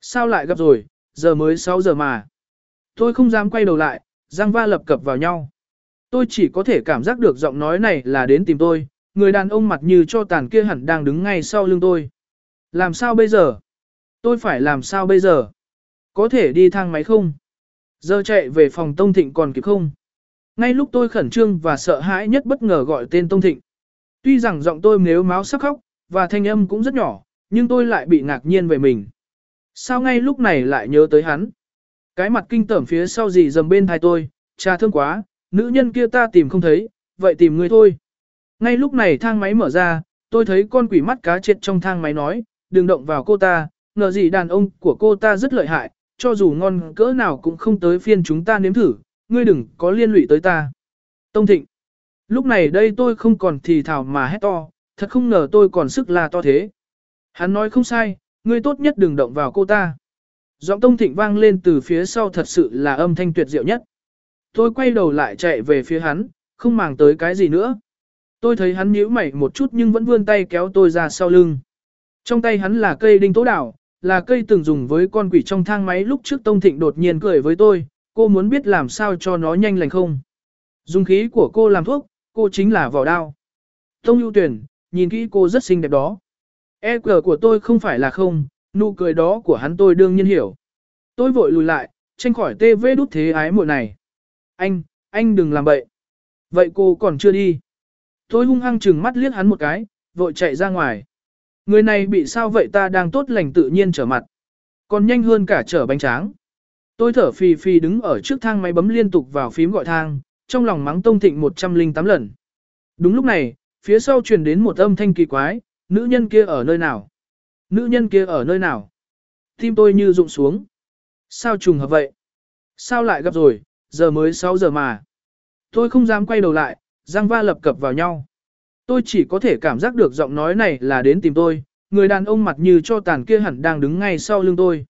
Sao lại gặp rồi, giờ mới 6 giờ mà. Tôi không dám quay đầu lại, Giang va lập cập vào nhau. Tôi chỉ có thể cảm giác được giọng nói này là đến tìm tôi, người đàn ông mặt như cho tàn kia hẳn đang đứng ngay sau lưng tôi. Làm sao bây giờ? Tôi phải làm sao bây giờ? Có thể đi thang máy không? Giờ chạy về phòng Tông Thịnh còn kịp không? Ngay lúc tôi khẩn trương và sợ hãi nhất bất ngờ gọi tên Tông Thịnh. Tuy rằng giọng tôi nếu máu sắc khóc, và thanh âm cũng rất nhỏ, nhưng tôi lại bị ngạc nhiên về mình. Sao ngay lúc này lại nhớ tới hắn? Cái mặt kinh tởm phía sau gì dầm bên thai tôi, cha thương quá, nữ nhân kia ta tìm không thấy, vậy tìm người thôi. Ngay lúc này thang máy mở ra, tôi thấy con quỷ mắt cá chết trong thang máy nói, đừng động vào cô ta, ngờ gì đàn ông của cô ta rất lợi hại, cho dù ngon cỡ nào cũng không tới phiên chúng ta nếm thử, ngươi đừng có liên lụy tới ta. Tông Thịnh. Lúc này đây tôi không còn thì thào mà hét to, thật không ngờ tôi còn sức là to thế. Hắn nói không sai, ngươi tốt nhất đừng động vào cô ta. Giọng Tông Thịnh vang lên từ phía sau thật sự là âm thanh tuyệt diệu nhất. Tôi quay đầu lại chạy về phía hắn, không màng tới cái gì nữa. Tôi thấy hắn nhíu mày một chút nhưng vẫn vươn tay kéo tôi ra sau lưng. Trong tay hắn là cây đinh tố đảo, là cây từng dùng với con quỷ trong thang máy lúc trước Tông Thịnh đột nhiên cười với tôi, cô muốn biết làm sao cho nó nhanh lành không. Dùng khí của cô làm thuốc, cô chính là vỏ đao. Tông ưu tuyển, nhìn kỹ cô rất xinh đẹp đó. E cờ của tôi không phải là không, nụ cười đó của hắn tôi đương nhiên hiểu. Tôi vội lùi lại, tranh khỏi tê vê đút thế ái muội này. Anh, anh đừng làm bậy. Vậy cô còn chưa đi. Tôi hung hăng chừng mắt liếc hắn một cái, vội chạy ra ngoài. Người này bị sao vậy ta đang tốt lành tự nhiên trở mặt. Còn nhanh hơn cả trở bánh tráng. Tôi thở phì phì đứng ở trước thang máy bấm liên tục vào phím gọi thang, trong lòng mắng Tông Thịnh 108 lần. Đúng lúc này, phía sau truyền đến một âm thanh kỳ quái, nữ nhân kia ở nơi nào? Nữ nhân kia ở nơi nào? Tim tôi như rụng xuống. Sao trùng hợp vậy? Sao lại gặp rồi, giờ mới 6 giờ mà. Tôi không dám quay đầu lại, răng va lập cập vào nhau. Tôi chỉ có thể cảm giác được giọng nói này là đến tìm tôi, người đàn ông mặt như cho tàn kia hẳn đang đứng ngay sau lưng tôi.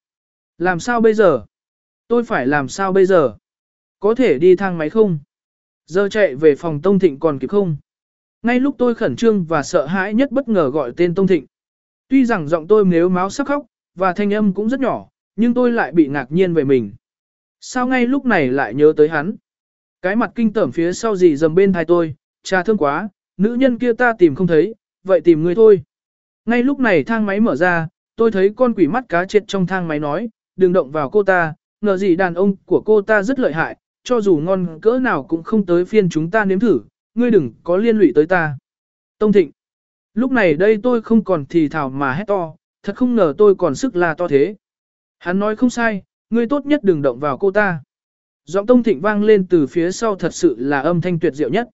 Làm sao bây giờ? Tôi phải làm sao bây giờ? Có thể đi thang máy không? Giờ chạy về phòng Tông Thịnh còn kịp không? Ngay lúc tôi khẩn trương và sợ hãi nhất bất ngờ gọi tên Tông Thịnh. Tuy rằng giọng tôi nếu máu sắc khóc, và thanh âm cũng rất nhỏ, nhưng tôi lại bị ngạc nhiên về mình. Sao ngay lúc này lại nhớ tới hắn? Cái mặt kinh tởm phía sau gì dầm bên thai tôi, cha thương quá, nữ nhân kia ta tìm không thấy, vậy tìm người thôi. Ngay lúc này thang máy mở ra, tôi thấy con quỷ mắt cá chết trong thang máy nói, đừng động vào cô ta, ngờ gì đàn ông của cô ta rất lợi hại, cho dù ngon cỡ nào cũng không tới phiên chúng ta nếm thử, ngươi đừng có liên lụy tới ta. Tông Thịnh. Lúc này đây tôi không còn thì thào mà hét to, thật không ngờ tôi còn sức là to thế. Hắn nói không sai, ngươi tốt nhất đừng động vào cô ta. Giọng Tông Thịnh vang lên từ phía sau thật sự là âm thanh tuyệt diệu nhất.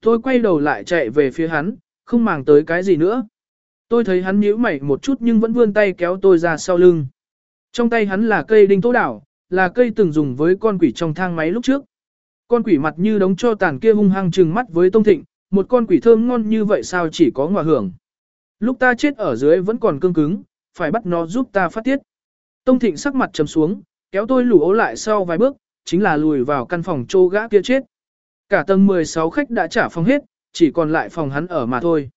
Tôi quay đầu lại chạy về phía hắn, không màng tới cái gì nữa. Tôi thấy hắn nhíu mày một chút nhưng vẫn vươn tay kéo tôi ra sau lưng. Trong tay hắn là cây đinh tố đảo, là cây từng dùng với con quỷ trong thang máy lúc trước. Con quỷ mặt như đống cho tàn kia hung hăng trừng mắt với Tông Thịnh, một con quỷ thơm ngon như vậy sao chỉ có ngọa hưởng. Lúc ta chết ở dưới vẫn còn cương cứng, phải bắt nó giúp ta phát tiết. Tông Thịnh sắc mặt trầm xuống, kéo tôi lủ ố lại sau vài bước, chính là lùi vào căn phòng trô gã kia chết. Cả tầng 16 khách đã trả phòng hết, chỉ còn lại phòng hắn ở mà thôi.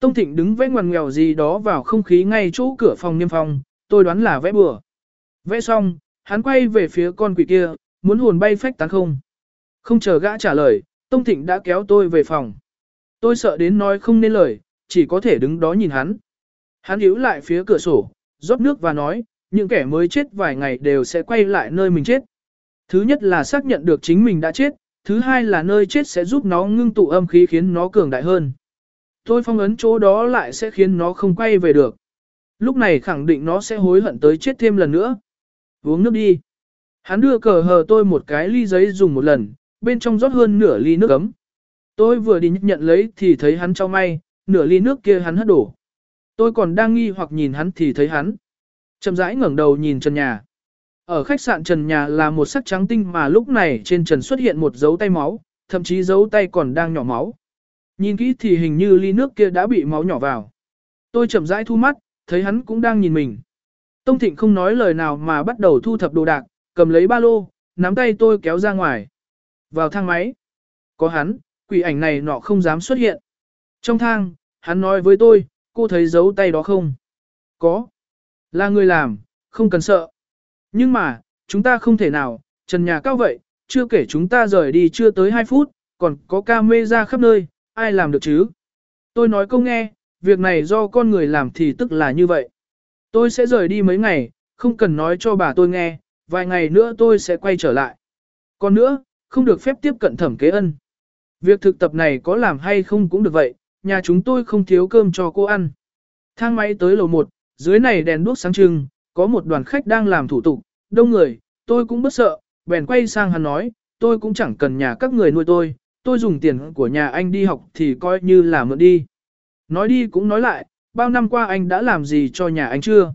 Tông Thịnh đứng vẽ ngoằn nghèo gì đó vào không khí ngay chỗ cửa phòng niêm phong, tôi đoán là vẽ bừa. Vẽ xong, hắn quay về phía con quỷ kia, muốn hồn bay phách tán không. Không chờ gã trả lời, Tông Thịnh đã kéo tôi về phòng. Tôi sợ đến nói không nên lời, chỉ có thể đứng đó nhìn hắn. Hắn yếu lại phía cửa sổ, rót nước và nói, những kẻ mới chết vài ngày đều sẽ quay lại nơi mình chết. Thứ nhất là xác nhận được chính mình đã chết, thứ hai là nơi chết sẽ giúp nó ngưng tụ âm khí khiến nó cường đại hơn. Tôi phong ấn chỗ đó lại sẽ khiến nó không quay về được. Lúc này khẳng định nó sẽ hối hận tới chết thêm lần nữa. Uống nước đi. Hắn đưa cờ hờ tôi một cái ly giấy dùng một lần, bên trong rót hơn nửa ly nước ấm. Tôi vừa đi nhận lấy thì thấy hắn cho may, nửa ly nước kia hắn hất đổ. Tôi còn đang nghi hoặc nhìn hắn thì thấy hắn. Chậm rãi ngẩng đầu nhìn trần nhà. Ở khách sạn trần nhà là một sắc trắng tinh mà lúc này trên trần xuất hiện một dấu tay máu, thậm chí dấu tay còn đang nhỏ máu. Nhìn kỹ thì hình như ly nước kia đã bị máu nhỏ vào. Tôi chậm rãi thu mắt, thấy hắn cũng đang nhìn mình. Tông Thịnh không nói lời nào mà bắt đầu thu thập đồ đạc, cầm lấy ba lô, nắm tay tôi kéo ra ngoài. Vào thang máy. Có hắn, quỷ ảnh này nọ không dám xuất hiện. Trong thang, hắn nói với tôi, cô thấy dấu tay đó không? Có. Là người làm, không cần sợ. Nhưng mà, chúng ta không thể nào, trần nhà cao vậy, chưa kể chúng ta rời đi chưa tới 2 phút, còn có ca mê ra khắp nơi, ai làm được chứ? Tôi nói câu nghe, việc này do con người làm thì tức là như vậy. Tôi sẽ rời đi mấy ngày, không cần nói cho bà tôi nghe, vài ngày nữa tôi sẽ quay trở lại. Còn nữa, không được phép tiếp cận thẩm kế ân. Việc thực tập này có làm hay không cũng được vậy, nhà chúng tôi không thiếu cơm cho cô ăn. Thang máy tới lầu 1, dưới này đèn đuốc sáng trưng, có một đoàn khách đang làm thủ tục, đông người, tôi cũng bất sợ, bèn quay sang hắn nói, tôi cũng chẳng cần nhà các người nuôi tôi, tôi dùng tiền của nhà anh đi học thì coi như là mượn đi. Nói đi cũng nói lại, bao năm qua anh đã làm gì cho nhà anh chưa?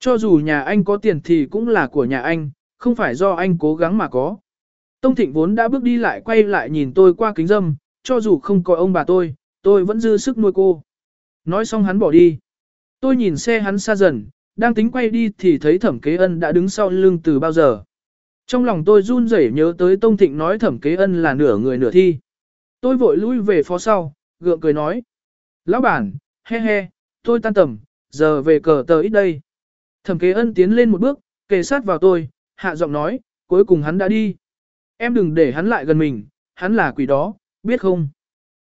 Cho dù nhà anh có tiền thì cũng là của nhà anh, không phải do anh cố gắng mà có. Tông Thịnh vốn đã bước đi lại quay lại nhìn tôi qua kính dâm, cho dù không có ông bà tôi, tôi vẫn dư sức nuôi cô. Nói xong hắn bỏ đi. Tôi nhìn xe hắn xa dần, đang tính quay đi thì thấy thẩm kế ân đã đứng sau lưng từ bao giờ. Trong lòng tôi run rẩy nhớ tới Tông Thịnh nói thẩm kế ân là nửa người nửa thi. Tôi vội lui về phó sau, gượng cười nói. Lão bản, he he, tôi tan tầm, giờ về cờ tờ ít đây. Thẩm kế ân tiến lên một bước, kề sát vào tôi, hạ giọng nói, cuối cùng hắn đã đi. Em đừng để hắn lại gần mình, hắn là quỷ đó, biết không?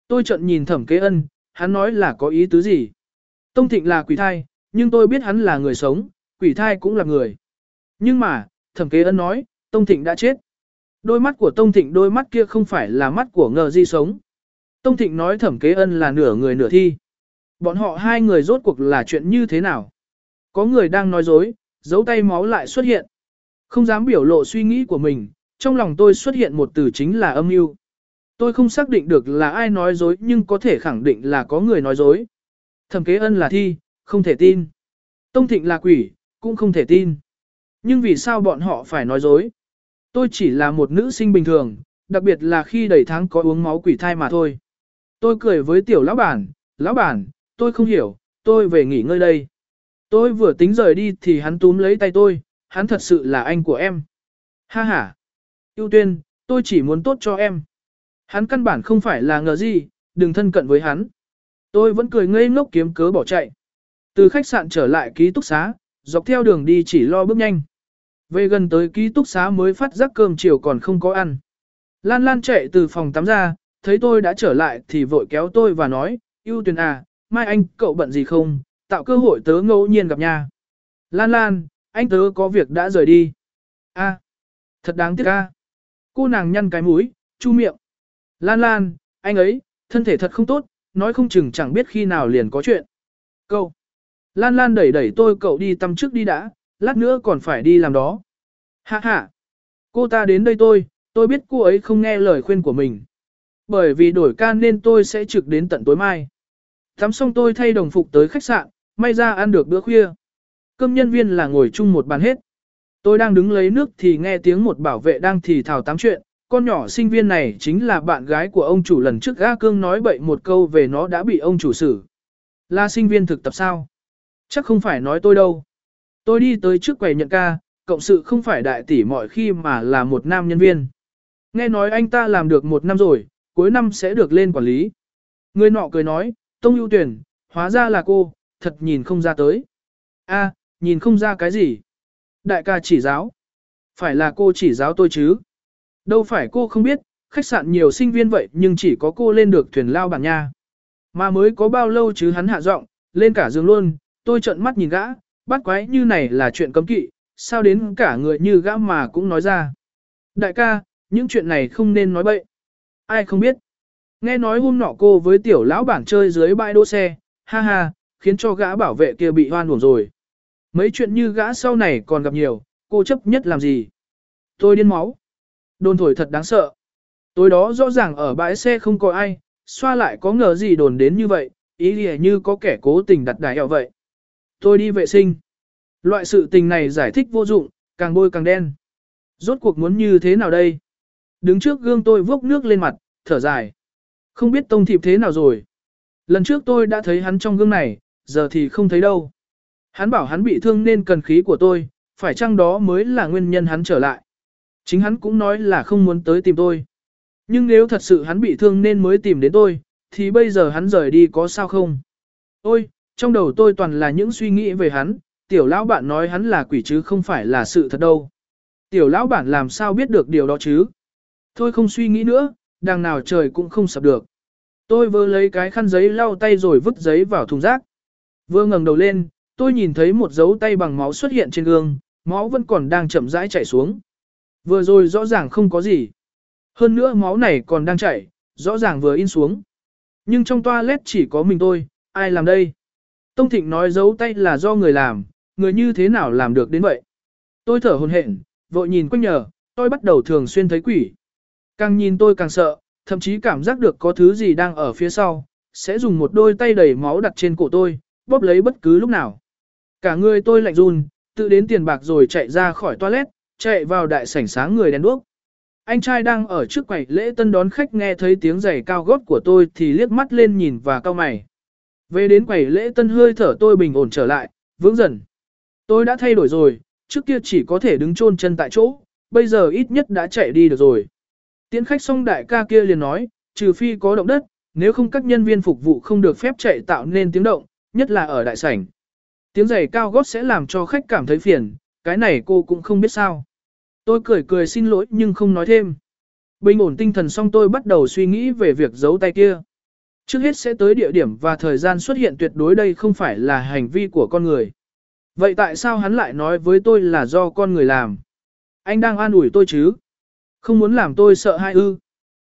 Tôi trận nhìn thẩm kế ân, hắn nói là có ý tứ gì? Tông Thịnh là quỷ thai, nhưng tôi biết hắn là người sống, quỷ thai cũng là người. Nhưng mà, thẩm kế ân nói, Tông Thịnh đã chết. Đôi mắt của Tông Thịnh đôi mắt kia không phải là mắt của ngờ di sống. Tông Thịnh nói thẩm kế ân là nửa người nửa thi. Bọn họ hai người rốt cuộc là chuyện như thế nào? Có người đang nói dối, dấu tay máu lại xuất hiện. Không dám biểu lộ suy nghĩ của mình, trong lòng tôi xuất hiện một từ chính là âm mưu. Tôi không xác định được là ai nói dối nhưng có thể khẳng định là có người nói dối. Thẩm kế ân là thi, không thể tin. Tông thịnh là quỷ, cũng không thể tin. Nhưng vì sao bọn họ phải nói dối? Tôi chỉ là một nữ sinh bình thường, đặc biệt là khi đầy tháng có uống máu quỷ thai mà thôi. Tôi cười với tiểu lão bản, lão bản, tôi không hiểu, tôi về nghỉ ngơi đây. Tôi vừa tính rời đi thì hắn túm lấy tay tôi, hắn thật sự là anh của em. Ha ha. Ưu tuyên, tôi chỉ muốn tốt cho em. Hắn căn bản không phải là ngờ gì, đừng thân cận với hắn. Tôi vẫn cười ngây ngốc kiếm cớ bỏ chạy. Từ khách sạn trở lại ký túc xá, dọc theo đường đi chỉ lo bước nhanh. Về gần tới ký túc xá mới phát giác cơm chiều còn không có ăn. Lan Lan chạy từ phòng tắm ra, thấy tôi đã trở lại thì vội kéo tôi và nói, ưu tuyên à, mai anh cậu bận gì không, tạo cơ hội tớ ngẫu nhiên gặp nha. Lan Lan, anh tớ có việc đã rời đi. A, thật đáng tiếc a. Cô nàng nhăn cái mũi, chu miệng. Lan Lan, anh ấy, thân thể thật không tốt, nói không chừng chẳng biết khi nào liền có chuyện. Cậu. Lan Lan đẩy đẩy tôi cậu đi tăm trước đi đã, lát nữa còn phải đi làm đó. Hạ hạ. Cô ta đến đây tôi, tôi biết cô ấy không nghe lời khuyên của mình. Bởi vì đổi ca nên tôi sẽ trực đến tận tối mai. Tắm xong tôi thay đồng phục tới khách sạn, may ra ăn được bữa khuya. Cơm nhân viên là ngồi chung một bàn hết. Tôi đang đứng lấy nước thì nghe tiếng một bảo vệ đang thì thào tám chuyện, con nhỏ sinh viên này chính là bạn gái của ông chủ lần trước gã cương nói bậy một câu về nó đã bị ông chủ xử. Là sinh viên thực tập sao? Chắc không phải nói tôi đâu. Tôi đi tới trước quầy nhận ca, cộng sự không phải đại tỷ mọi khi mà là một nam nhân viên. Nghe nói anh ta làm được một năm rồi, cuối năm sẽ được lên quản lý. Người nọ cười nói, Tông ưu tuyển, hóa ra là cô, thật nhìn không ra tới. a nhìn không ra cái gì. Đại ca chỉ giáo. Phải là cô chỉ giáo tôi chứ. Đâu phải cô không biết, khách sạn nhiều sinh viên vậy nhưng chỉ có cô lên được thuyền lao bản nha. Mà mới có bao lâu chứ hắn hạ giọng, lên cả giường luôn, tôi trợn mắt nhìn gã, bắt quái như này là chuyện cấm kỵ, sao đến cả người như gã mà cũng nói ra. Đại ca, những chuyện này không nên nói bậy. Ai không biết. Nghe nói hôm nọ cô với tiểu lão bản chơi dưới bãi đỗ xe, ha ha, khiến cho gã bảo vệ kia bị hoan uổng rồi. Mấy chuyện như gã sau này còn gặp nhiều, cô chấp nhất làm gì? Tôi điên máu. Đồn thổi thật đáng sợ. Tối đó rõ ràng ở bãi xe không có ai, xoa lại có ngờ gì đồn đến như vậy, ý nghĩa như có kẻ cố tình đặt đài hẹo vậy. Tôi đi vệ sinh. Loại sự tình này giải thích vô dụng, càng bôi càng đen. Rốt cuộc muốn như thế nào đây? Đứng trước gương tôi vốc nước lên mặt, thở dài. Không biết tông thịp thế nào rồi. Lần trước tôi đã thấy hắn trong gương này, giờ thì không thấy đâu. Hắn bảo hắn bị thương nên cần khí của tôi, phải chăng đó mới là nguyên nhân hắn trở lại. Chính hắn cũng nói là không muốn tới tìm tôi. Nhưng nếu thật sự hắn bị thương nên mới tìm đến tôi, thì bây giờ hắn rời đi có sao không? Ôi, trong đầu tôi toàn là những suy nghĩ về hắn, tiểu lão bạn nói hắn là quỷ chứ không phải là sự thật đâu. Tiểu lão bản làm sao biết được điều đó chứ? Thôi không suy nghĩ nữa, đằng nào trời cũng không sập được. Tôi vừa lấy cái khăn giấy lau tay rồi vứt giấy vào thùng rác. Vừa ngẩng đầu lên, Tôi nhìn thấy một dấu tay bằng máu xuất hiện trên gương, máu vẫn còn đang chậm rãi chảy xuống. Vừa rồi rõ ràng không có gì. Hơn nữa máu này còn đang chảy, rõ ràng vừa in xuống. Nhưng trong toilet chỉ có mình tôi, ai làm đây? Tông Thịnh nói dấu tay là do người làm, người như thế nào làm được đến vậy? Tôi thở hồn hển, vội nhìn quanh nhờ, tôi bắt đầu thường xuyên thấy quỷ. Càng nhìn tôi càng sợ, thậm chí cảm giác được có thứ gì đang ở phía sau, sẽ dùng một đôi tay đầy máu đặt trên cổ tôi, bóp lấy bất cứ lúc nào. Cả người tôi lạnh run, tự đến tiền bạc rồi chạy ra khỏi toilet, chạy vào đại sảnh sáng người đèn đuốc. Anh trai đang ở trước quầy lễ tân đón khách nghe thấy tiếng giày cao gót của tôi thì liếc mắt lên nhìn và cao mày. Về đến quầy lễ tân hơi thở tôi bình ổn trở lại, vững dần. Tôi đã thay đổi rồi, trước kia chỉ có thể đứng chôn chân tại chỗ, bây giờ ít nhất đã chạy đi được rồi. Tiến khách xong đại ca kia liền nói, trừ phi có động đất, nếu không các nhân viên phục vụ không được phép chạy tạo nên tiếng động, nhất là ở đại sảnh. Tiếng giày cao gót sẽ làm cho khách cảm thấy phiền, cái này cô cũng không biết sao. Tôi cười cười xin lỗi nhưng không nói thêm. Bình ổn tinh thần xong tôi bắt đầu suy nghĩ về việc giấu tay kia. Trước hết sẽ tới địa điểm và thời gian xuất hiện tuyệt đối đây không phải là hành vi của con người. Vậy tại sao hắn lại nói với tôi là do con người làm? Anh đang an ủi tôi chứ? Không muốn làm tôi sợ hai ư?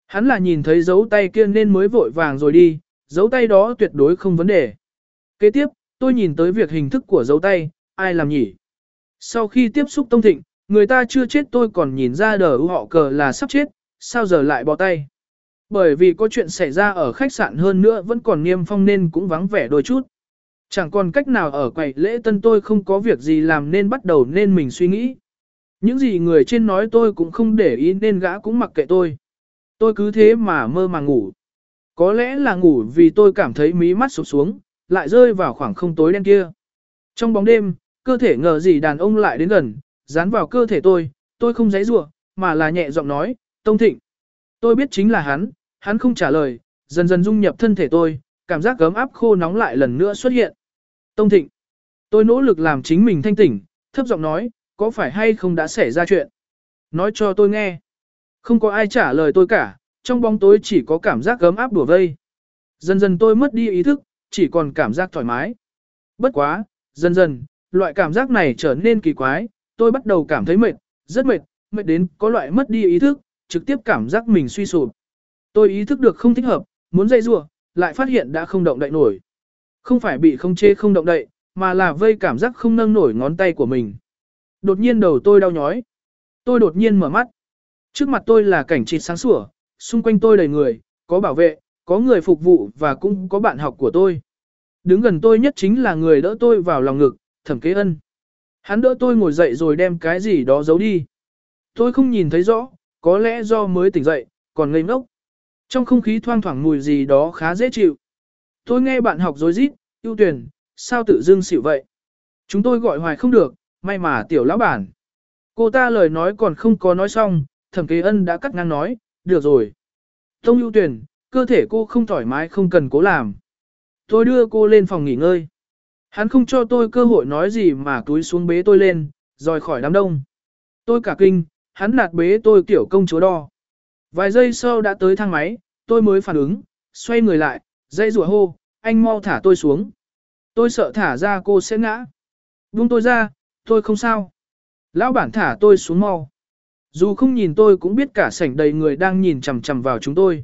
Hắn là nhìn thấy dấu tay kia nên mới vội vàng rồi đi, dấu tay đó tuyệt đối không vấn đề. Kế tiếp, tôi nhìn tới việc hình thức của dấu tay, ai làm nhỉ? Sau khi tiếp xúc Tông Thịnh, người ta chưa chết tôi còn nhìn ra đờ họ cờ là sắp chết, sao giờ lại bỏ tay? Bởi vì có chuyện xảy ra ở khách sạn hơn nữa vẫn còn niêm phong nên cũng vắng vẻ đôi chút. Chẳng còn cách nào ở quầy lễ tân tôi không có việc gì làm nên bắt đầu nên mình suy nghĩ. Những gì người trên nói tôi cũng không để ý nên gã cũng mặc kệ tôi. Tôi cứ thế mà mơ mà ngủ. Có lẽ là ngủ vì tôi cảm thấy mí mắt sụp xuống, lại rơi vào khoảng không tối đen kia. Trong bóng đêm, cơ thể ngờ gì đàn ông lại đến gần, dán vào cơ thể tôi, tôi không dãy rủa mà là nhẹ giọng nói, Tông Thịnh. Tôi biết chính là hắn, hắn không trả lời, dần dần dung nhập thân thể tôi, cảm giác gấm áp khô nóng lại lần nữa xuất hiện. Tông Thịnh. Tôi nỗ lực làm chính mình thanh tỉnh, thấp giọng nói, có phải hay không đã xảy ra chuyện? Nói cho tôi nghe. Không có ai trả lời tôi cả, trong bóng tối chỉ có cảm giác gấm áp đùa vây. Dần dần tôi mất đi ý thức, chỉ còn cảm giác thoải mái. Bất quá, dần dần, loại cảm giác này trở nên kỳ quái, tôi bắt đầu cảm thấy mệt, rất mệt, mệt đến có loại mất đi ý thức, trực tiếp cảm giác mình suy sụp. Tôi ý thức được không thích hợp, muốn dây rua, lại phát hiện đã không động đậy nổi. Không phải bị không chê không động đậy, mà là vây cảm giác không nâng nổi ngón tay của mình. Đột nhiên đầu tôi đau nhói. Tôi đột nhiên mở mắt. Trước mặt tôi là cảnh trịt sáng sủa, xung quanh tôi đầy người, có bảo vệ, có người phục vụ và cũng có bạn học của tôi. Đứng gần tôi nhất chính là người đỡ tôi vào lòng ngực, thẩm kế ân. Hắn đỡ tôi ngồi dậy rồi đem cái gì đó giấu đi. Tôi không nhìn thấy rõ, có lẽ do mới tỉnh dậy, còn ngây ngốc. Trong không khí thoang thoảng mùi gì đó khá dễ chịu. Tôi nghe bạn học dối rít, ưu tuyển, sao tự dưng xỉu vậy? Chúng tôi gọi hoài không được, may mà tiểu lão bản. Cô ta lời nói còn không có nói xong, thẩm kế ân đã cắt ngang nói, được rồi. Tông ưu tuyển, cơ thể cô không thoải mái không cần cố làm. Tôi đưa cô lên phòng nghỉ ngơi. Hắn không cho tôi cơ hội nói gì mà túi xuống bế tôi lên, rời khỏi đám đông. Tôi cả kinh, hắn nạt bế tôi kiểu công chúa đo. Vài giây sau đã tới thang máy, tôi mới phản ứng, xoay người lại, dây rùa hô, anh mau thả tôi xuống. Tôi sợ thả ra cô sẽ ngã. Buông tôi ra, tôi không sao. Lão bản thả tôi xuống mau. Dù không nhìn tôi cũng biết cả sảnh đầy người đang nhìn chằm chằm vào chúng tôi.